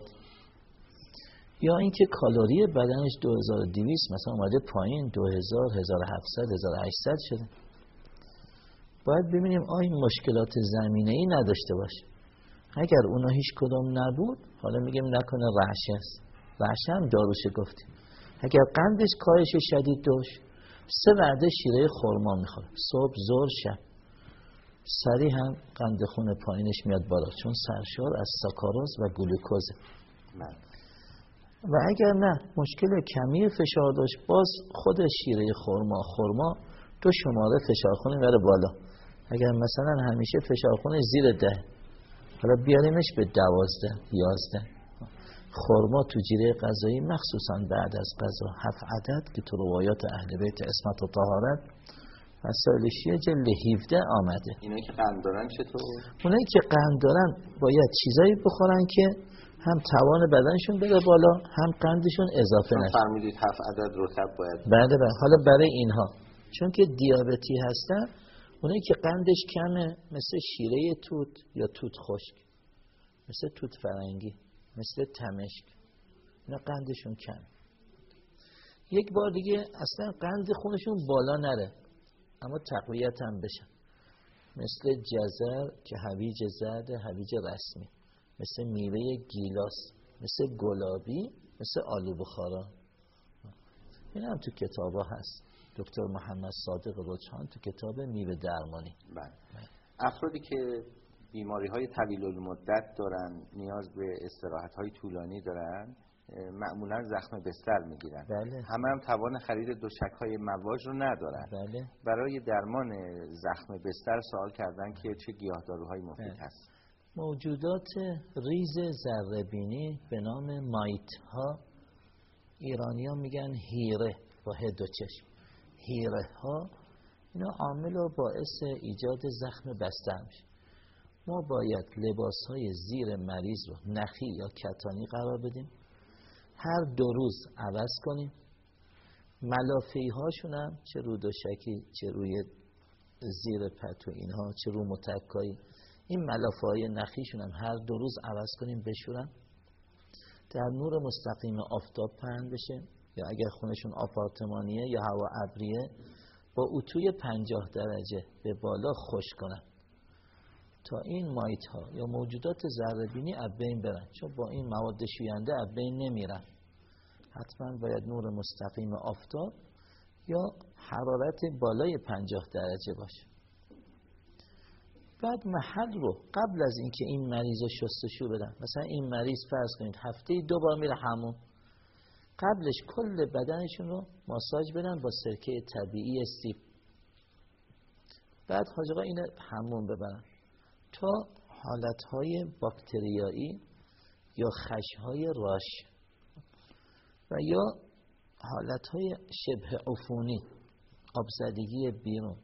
یا اینکه کالری بدنش 2200 مثلا اومده پایین 2000 1700 1800 شده. باید ببینیم آیا مشکلات زمینه ای نداشته باشه. اگر اونا هیچ کدام نبود حالا میگیم نکنه رعشه است. رعشه هم داروشه گفتیم اگر قندش کاهش شدید داشت سه وعده شیره خورما می‌خواد صبح زور شب. سری هم قند خون پایینش میاد بالا چون سرشار از ساکاروز و گلوکوزه. بله. و اگر نه مشکل کمی فشار داشت باز خود شیره خورما خورما دو شماره فشار خون میره بالا. اگر مثلا همیشه فشار خونش زیر ده حالا بیاریمش به دوازده یازده. خورما تو جیره غذایی مخصوصا بعد از غذا هفت عدد که تو روایات اهل بیت اسمت و طهارت مسائل شیعه جلد 17 آمده. اینایی که قند دارن چطور؟ اونایی که قند دارن باید چیزایی بخورن که هم توان بدنشون بره بالا هم قندشون اضافه نشه. فرمودید هفت عدد رطب باید بله بله. حالا برای اینها. چون که دیابتی هستن اونایی که قندش کمه مثل شیره توت یا توت خشک مثل توت فرنگی. مثل تمشک. اینا قندشون کم. یک بار دیگه اصلا قند خونشون بالا نره اما تقویت هم بشن مثل جزر که هویج زرد هویج رسمی. مثل میوه گیلاس مثل گلابی مثل آلو بخارا. این هم تو کتاب هست. دکتر محمد صادق رجحان تو کتاب میوه درمانی. بله. افرادی که بیماری های طویل المدت دارن نیاز به استراحت های طولانی دارن معمولا زخم بستر می‌گیرن بله. همه هم توان خرید دوشک های مواج رو ندارن بله. برای درمان زخم بستر سوال کردن که چه گیاهداروهایی مفید بله. هست موجودات ریز ذربینی به نام مایت ها ایرانی ها میگن هیره با هد و چشم هیره ها اینا عامل و باعث ایجاد زخم بستر میشه ما باید لباس های زیر مریض رو نخی یا کتانی قرار بدیم. هر دو روز عوض کنیم. ملافی هاشون هم چه رو دوشکی چه روی زیر پتو اینها چه رو متکایی این ملافه های نخیشون هم هر دو روز عوض کنیم بشورن. در نور مستقیم آفتاب پهن بشه یا اگر خونشون آپارتمانیه یا هوا ابریه با اتوی پنجاه درجه به بالا خوش کنن. تا این مایت ها یا موجودات ذره از بین برن. چون با این مواد شوینده از بین نمیرن. حتما باید نور مستقیم آفتاب یا حرارت بالای پنجاه درجه باشه. بعد محل رو قبل از اینکه این مریض رو شستشو بدن مثلا این مریض فرض کنید هفته دو بار میره همون قبلش کل بدنشون رو ماساژ بدن با سرکه طبیعی سیب. بعد حاج این همون ببرن. تا حالتهای باکتریایی یا خشهای راش و یا حالتهای شبه عفونی آبزدگی بیرون.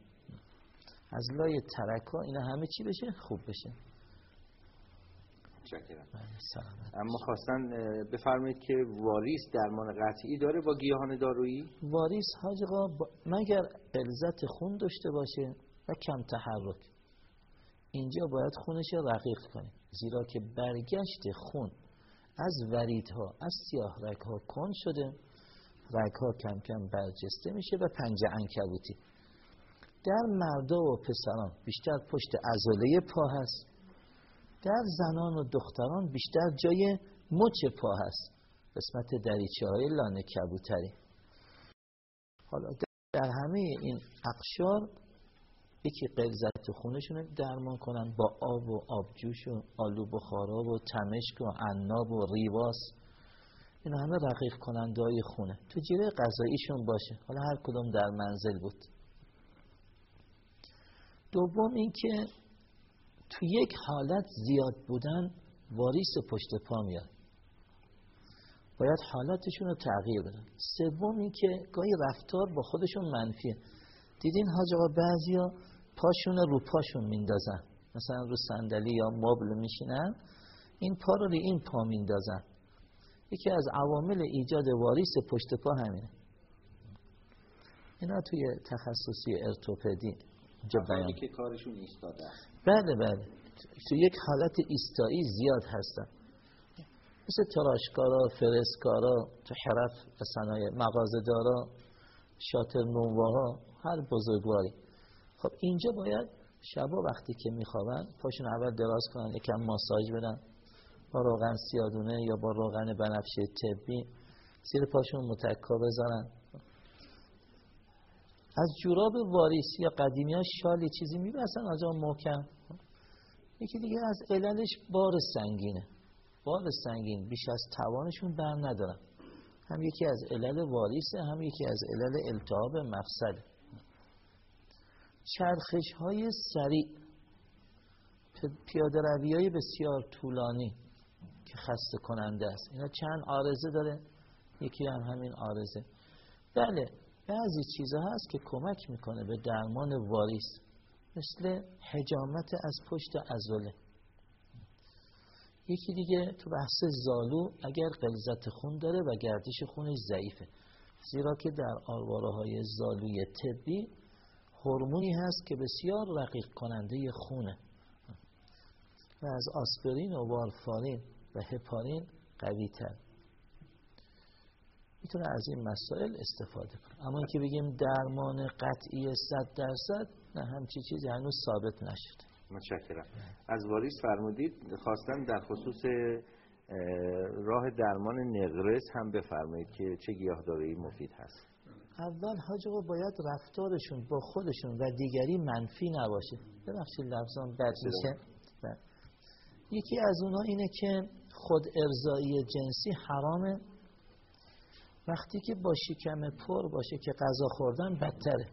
از لای ترکا اینا همه چی بشه؟ خوب بشه. بله، اما خواستن بفرمایید که واریس درمان قطعی داره با گیاهان دارویی؟ واریس حاج مگر قلزت خون داشته باشه و کم تحرک؟ اینجا باید خونش رقیق کنیم. زیرا که برگشت خون از وریدها از سیاه ها کن شده. ها کم کم برجسته میشه و پنجه انکبوتی در مردا و پسران بیشتر پشت ازاله پا هست. در زنان و دختران بیشتر جای مچ پا هست. قسمت دریچه های لانه کبوتری. حالا در همه این اقشار یکی قلزت خونشون درمان کنن با آب و آبجوش و آلو بخارا و تمشک و عناب و ریواس این همه رقیق کننده های خونه. تو جیره غذاییشون باشه. حالا هر کدوم در منزل بود. دوم اینکه تو یک حالت زیاد بودن واریس پشت پا میاد. باید حالاتشون رو تغییر بدن. سوم اینکه گاهی رفتار با خودشون منفیه. دیدین حاج آقا بعضیا پاشون رو پاشون میندازن. مثلا رو صندلی یا مبل میشینن این پا رو روی این پا میندازن. یکی از عوامل ایجاد واریس پشت پا همینه. اینا توی تخصصی ارتوپدی بیان. که کارشون ایستاده. بله بله. تو یک حالت ایستایی زیاد هستن. مثل تراشکارا فرسکارا تو حرف و صنایع مغازه دارا شاتر نوواها هر بزرگواری. خب اینجا باید شبا وقتی که میخوابن پاشون اول دراز کنن یکم ماساژ بدن. با روغن سیادونه یا با روغن بنفشه طبی زیر پاشون متکا بزنن از جوراب واریس یا قدیمی ها شالی چیزی میبسن از آن محکم. یکی دیگه از عللش بار سنگینه. بار سنگین بیش از توانشون بر ندارن. هم یکی از علل واریسه هم یکی از علل التهاب مفصله چرخش های سریع پیاده روی های بسیار طولانی که خسته کننده است. اینا چند آرزه داره؟ یکی هم همین آرزه. بله بعضی چیزها هست که کمک می‌کنه به درمان واریس مثل حجامت از پشت ازوله یکی دیگه تو بحث زالو اگر قلزت خون داره و گردش خونش ضعیفه. زیرا که در آرواره های زالوی طبی هورمونی هست که بسیار رقیق کننده خونه. و از آسپرین و وارفارین و هپارین قوی تر می‌تونه از این مسائل استفاده کنه. اما اینکه بگیم درمان قطعی صد درصد نه همچی چیزی هنوز ثابت نشده. متشکرم. از واریس فرمودید خواستم در خصوص راه درمان نقرس هم بفرمایید که چه گیاهداری مفید هست. اول حاج باید رفتارشون با خودشون و دیگری منفی نباشه. ببخشید لفظان بد میشه. یکی از اونها اینه که خود ارزایی جنسی حرامه. وقتی که با شکم پر باشه که غذا خوردن بدتره.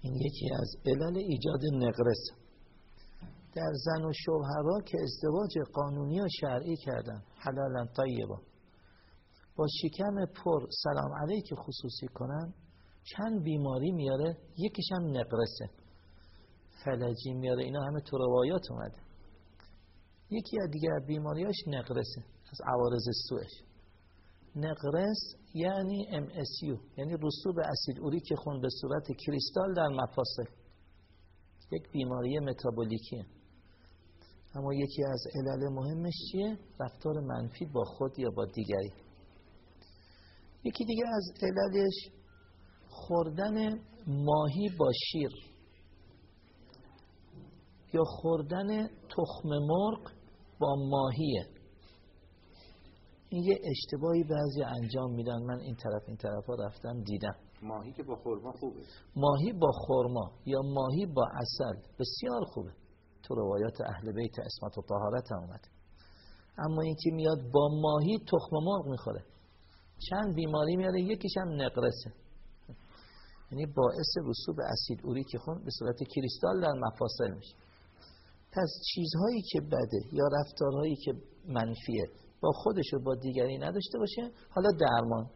این یکی از علل ایجاد نقرس. در زن و شوهرها که ازدواج قانونی و شرعی کردن. حلالا طیبا. شکم پر سلام علیک خصوصی کنن چند بیماری میاره یکیش هم نقرسه. فلجی میاره اینا همه تو روایات اومده. یکی از دیگر بیماریاش نقرسه از عوارض سوش نقرس یعنی MSU یعنی رسوب اسید اوریک خون به صورت کریستال در مفاصل. یک بیماری متابولیکیه اما یکی از علل مهمش چیه؟ رفتار منفی با خود یا با دیگری. یکی دیگه از عللش خوردن ماهی با شیر. یا خوردن تخم مرغ با ماهیه. این یه اشتباهی بعضی انجام میدن. من این طرف این طرف ها رفتم دیدم. ماهی که با خورما خوبه. ماهی با خورما یا ماهی با اصل بسیار خوبه. تو روایات اهل بیت اسمت و طهارت اومد. اما این که میاد با ماهی تخم مرغ می‌خوره. چند بیماری میاره یکیش هم نقرسه. یعنی باعث رسوب اسید اوری که خون به صورت کریستال در مفاصل میشه. پس چیزهایی که بده یا رفتارهایی که منفیه با خودش و با دیگری نداشته باشه حالا درمان.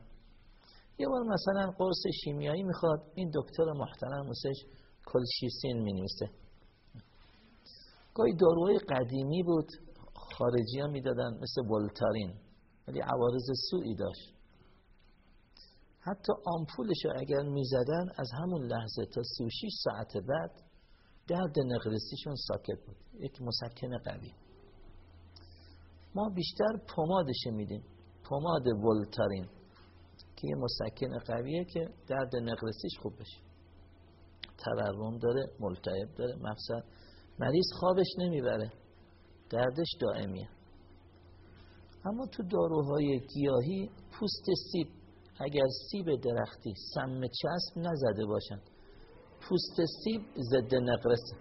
یه بار مثلا قرص شیمیایی می‌خواد این دکتر محترم موسش کلشیسین می نویسه گاهی داروهای قدیمی بود خارجی ها می‌دادن مثل ولتارین ولی عوارض سوئی داشت. حتی آمپولش اگر می‌زدن از همون لحظه تا 36 ساعت بعد درد نقرسیشون ساکت بود. یک مسکن قوی. ما بیشتر پمادش میدیم. پماد ولتارین که یه مسکن قویه که درد نقرسیش خوب بشه. تورم داره ملتعب داره مفصل. مریض خوابش نمی‌بره. دردش دائمیه. اما تو داروهای گیاهی پوست سیب اگر سیب درختی سم چسب نزده باشن. پوست سیب ضد نقرسه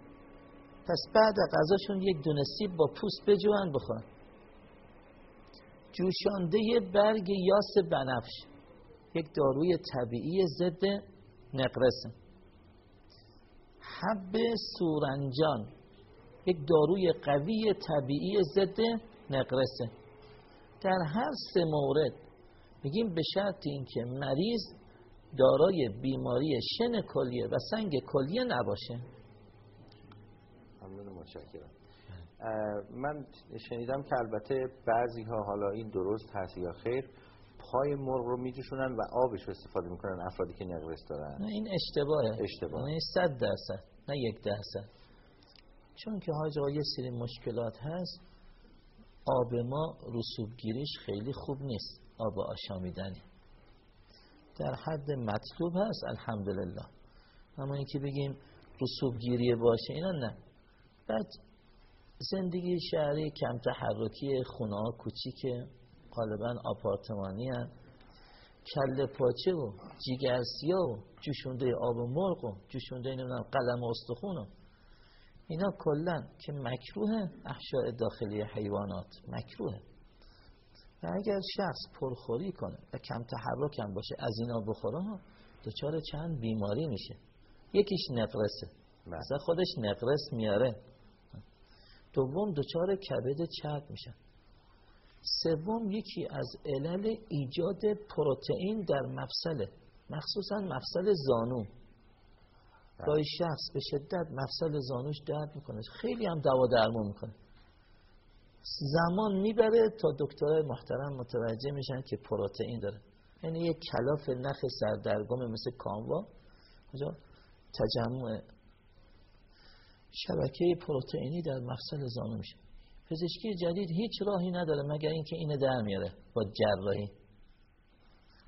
پس بعد غذاشون یک دونه سیب با پوست بجوان بخورن. جوشانده برگ یاس بنفش. یک داروی طبیعی ضد نقرسه حب سورنجان. یک داروی قوی طبیعی ضد نقرسه در هر سه مورد بگیم به شرط اینکه مریض دارای بیماری شن کلیه و سنگ کلیه نباشه. ممنون متشکرم. من شنیدم که البته بعضی ها حالا این درست هست یا خیر پای مرغ رو میجوشونن و آبش رو استفاده می‌کنن افرادی که نقرس دارن نه این اشتباهه. اشتباه. نه صد درصد نه یک درصد. چون که حاج یه سری مشکلات هست آب ما رسوبگیریش خیلی خوب نیست. آب آشامیدنی در حد مطلوب هست الحمدلله. اما اینکه بگیم رسوبگیری باشه اینا نه. بعد زندگی شهری کم تحرکی خونه ها کوچیکه غالبا آپارتمانی هست. کل پاچه و جیگرسیا و جوشونده آب مرغ و جوشونده نمی‌دونم قلم و استخون اینا کلا که مکروه احشاء داخلی حیوانات مکروه. و اگر شخص پرخوری کنه و کم تحرک هم باشه از اینا بخوره دچار چند بیماری میشه. یکیش نقرسه بله. مثلا خودش نقرس میاره. دوم دچار کبد چرب میشن سوم یکی از علل ایجاد پروتئین در مفصله مخصوصا مفصل زانو. گاهی شخص به شدت مفصل زانوش درد می‌کنه. خیلی هم دوا درمون می‌کنه. زمان می‌بره تا دکترای محترم متوجه میشن که پروتئین داره. یعنی یک کلاف نخ سردرگم مثل کاموا. کجا؟ تجمع شبکه پروتئینی در مفصل زانو میشه. پزشکی جدید هیچ راهی نداره مگر اینکه اینو در میاره با جراحی.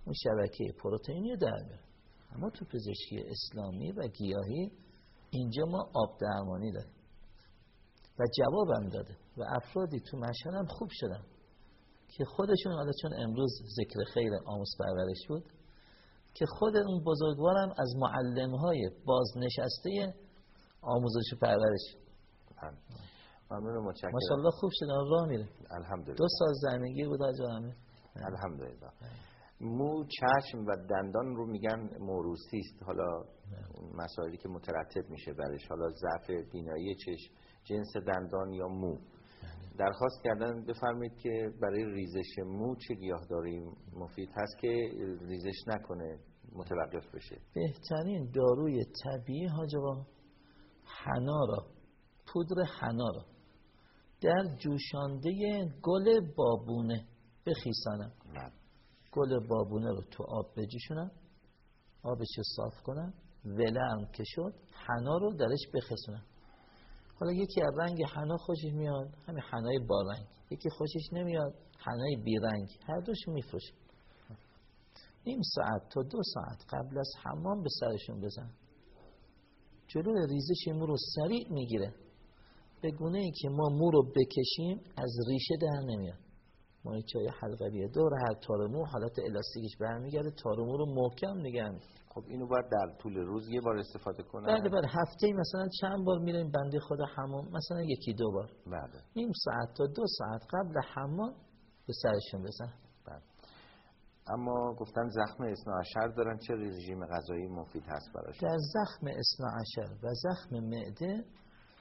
اون شبکه پروتئینی رو در میاره. اما تو پزشکی اسلامی و گیاهی اینجا ما آب درمانی داریم. و جوابم داده. و افرادی تو مشهد هم خوب شدن که خودشون حالا چون امروز ذکر خیر آموز پرورش بود که خود اون بزرگوارم از معلم های بازنشسته آموزش پرورش. بله. ممنون متشکرم. ماشاءالله خوب شدن راه میره. الحمدلله. دو سال زنگی بود آجا همه الحمدلله. مو چشم و دندان رو میگن موروسی است. حالا مسائلی که مترتب میشه برش. حالا ضعف بینایی چشم جنس دندان یا مو. درخواست کردن بفرمایید که برای ریزش مو چه گیاهداری مفید هست که ریزش نکنه متوقف بشه. بهترین داروی طبیعی حاجبا حنا را پودر حنا را در جوشانده گل بابونه بخیسانم. گل بابونه رو تو آب بجوشونم آبش رو صاف کنم ولرم که شد حنا رو درش بخسونم. حالا یکی از رنگ حنا خوشش میاد همین حنای با رنگ یکی خوشش نمیاد حنای بی رنگ هر دوش میفروشه نیم ساعت تا دو ساعت قبل از حمام به سرشون بزن. جلو ریزش مو رو سریع می‌گیره. به گونه ای که ما مو رو بکشیم از ریشه در نمیاد. مایچای حلقویه دور هر تار مو حالت الاستیکش برمیگرده تار مو رو محکم نگه خب اینو باید در طول روز یه بار استفاده کنم. بله بله هفته مثلا چند بار میریم بنده خدا حمام مثلا یکی دو بار. بله. نیم ساعت تا دو ساعت قبل حمام به سرشون بزن. بله. اما گفتن زخم اثنا دارن چه رژیم غذایی مفید هست براش در زخم اثنا و زخم معده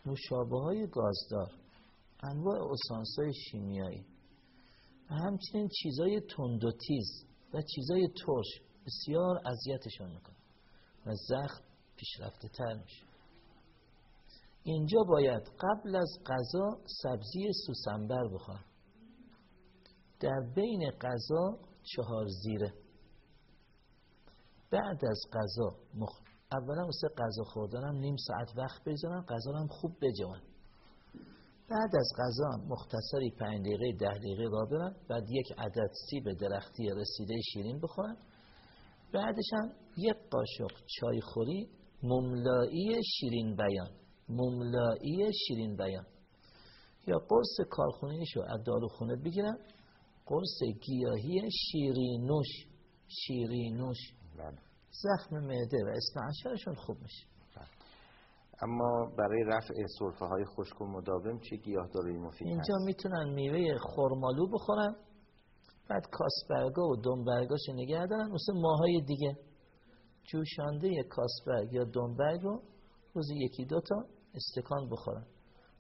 نوشابه های گازدار انواع اسانسای شیمیایی و همچنین چیزای تند و تیز و چیزای ترش. بسیار اذیتشون می‌کنه و زخم پیشرفته تر میشه. اینجا باید قبل از غذا سبزی سوسنبر بخورم. در بین غذا چهار زیره. بعد از غذا مخ... اولا واسه غذا خوردنم نیم ساعت وقت بذارم غذا هم خوب بجوان. بعد از غذا مختصری پنج دقیقه ده دقیقه را برم بعد یک عدد سیب درختی رسیده شیرین بخورم. بعدش هم یک قاشق چای خوری مملایی شیرین بیان. مملایی شیرین بیان. یا قرص کارخونهشو از داروخونه بگیرم. قرص گیاهی شیرینوش. شیرینوش. بله. زخم معده و استعشارشون خوب میشه. بله. اما برای رفع سرفه های خشک و مداوم چه گیاهداری مفید اینجا می‌تونن میوه خرمالو بخورن. بعد کاسبرگا و دنبرگاش نگه دارن؟ مثل ماهای دیگه. جوشانده کاسبرگ یا دنبرگ رو روزی یکی دوتا استکان بخورن.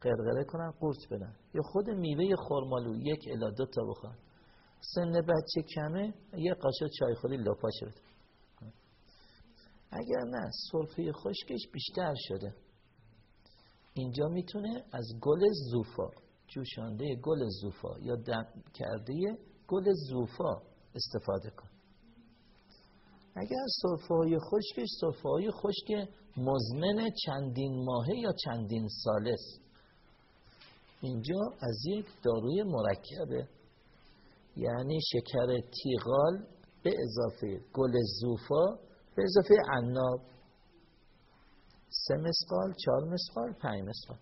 قرقره کنن قورت بدن. یا خود میوه خرمالو یک الا دو تا بخورن. سن بچه کمه یه قاشق چایخوری لپاش بده اگر نه سرفه خشکش بیشتر شده. اینجا می‌تونه از گل زوفا جوشانده گل زوفا یا دم کرده گل زوفا استفاده کن. اگر صرفه خشکش صرفه خشک مزمن چندین ماهه یا چندین ساله است. اینجا از یک داروی مرکبه. یعنی شکر تیغال به اضافه گل زوفا به اضافه عناب. سه مسقال چهار مسقال پنج مسقال.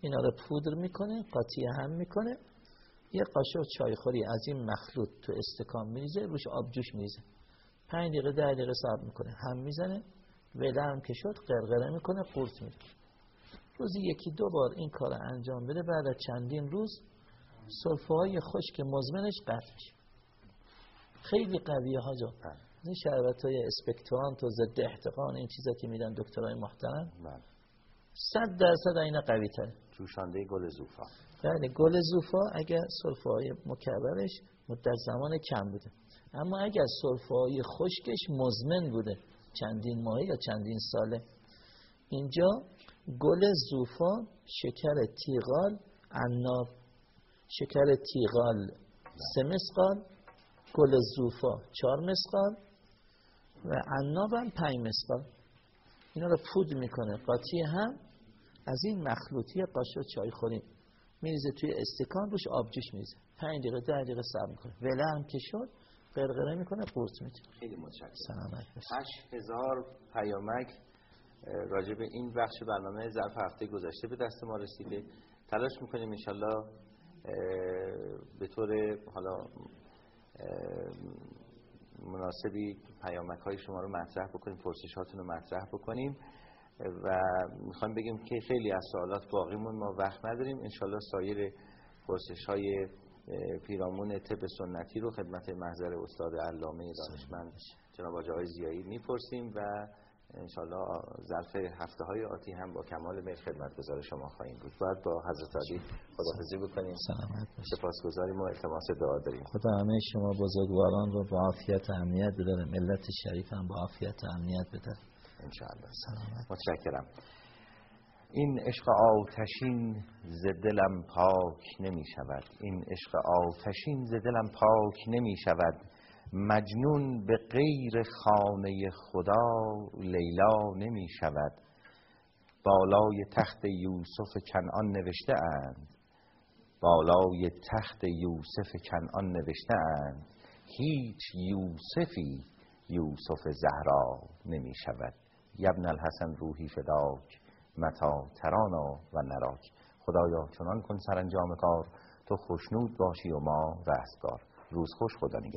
اینا رو پودر می‌کنه قاطی هم می‌کنه. یه قاشق چایخوری از این مخلوط تو استکان میریزه روش آب جوش میریزه. پنج دقیقه ده دقیقه صبر می‌کنه. هم می‌زنه وله هم که شد قرقره می‌کنه قورت میده. روزی یکی دو بار این کار انجام بده بعد از چندین روز صرفه های خشک مزمنش قطع میشه. خیلی قویه ها جا این شربت های اسپکترانت و ضد احتقان این چیزا که میدن دکترای محترم. بله. صد درصد اینا قوی تره جوشانده گل زوفا. بله گل زوفا اگر سلفه های مکررش مدت زمان کم بوده. اما اگر سلفه های خشکش مزمن بوده چندین ماهی یا چندین ساله. اینجا گل زوفا شکر تیغال عناب. شکر تیغال سه مسقال گل زوفا چهار مسقال و عناب هم پنج مسقال. اینا رو پود می‌کنه. قاطی هم از این مخلوطی قاشق چای خوریم. میریزه توی استکان روش آبجوش میریزه. پنج دقیقه ده دقیقه صبر می‌کنه. وله هم که شد قرقره می‌کنه قورت میده. خیلی متشکرم. سلام هشت هزار پیامک راجع به این بخش برنامه ظرف هفته گذشته به دست ما رسیده. تلاش می‌کنیم انشالله به طور حالا مناسبی پیامک های شما رو مطرح بکنیم پرسشاتون رو مطرح بکنیم. و می‌خوایم بگیم که خیلی از سوالات باقیمون ما وقت نداریم. انشالله سایر پرسش های پیرامون طب سنتی رو خدمت محضر استاد علامه دانشمند جناب آقای زیایی می‌پرسیم و انشالله ظرف هفته های آتی هم با کمال میل خدمت گذار شما خواهیم بود. باید با حضرت علی خداحافظی بکنیم. سلامت سپاسگزاریم و التماس دعا داریم. خدا همه شما بزرگواران رو با عافیت امنیت بداره ملت شریف هم با عافیت امنیت بداره انشاءالله. سلامت. متشکرم. این عشق آتشین ز دلم پاک نمی شود. این عشق آتشین ز دلم پاک نمی شود. مجنون به غیر خانه خدا لیلا نمی شود. بالای تخت یوسف کنعان نوشته اند. بالای تخت یوسف کنعان نوشته اند. هیچ یوسفی یوسف زهرا نمی شود. یبن الحسن روحی فداک متا ترانا و نراک. خدایا چنان کن سرانجام کار تو خوشنود باشی و ما رستگار. روز خوش خدا نگه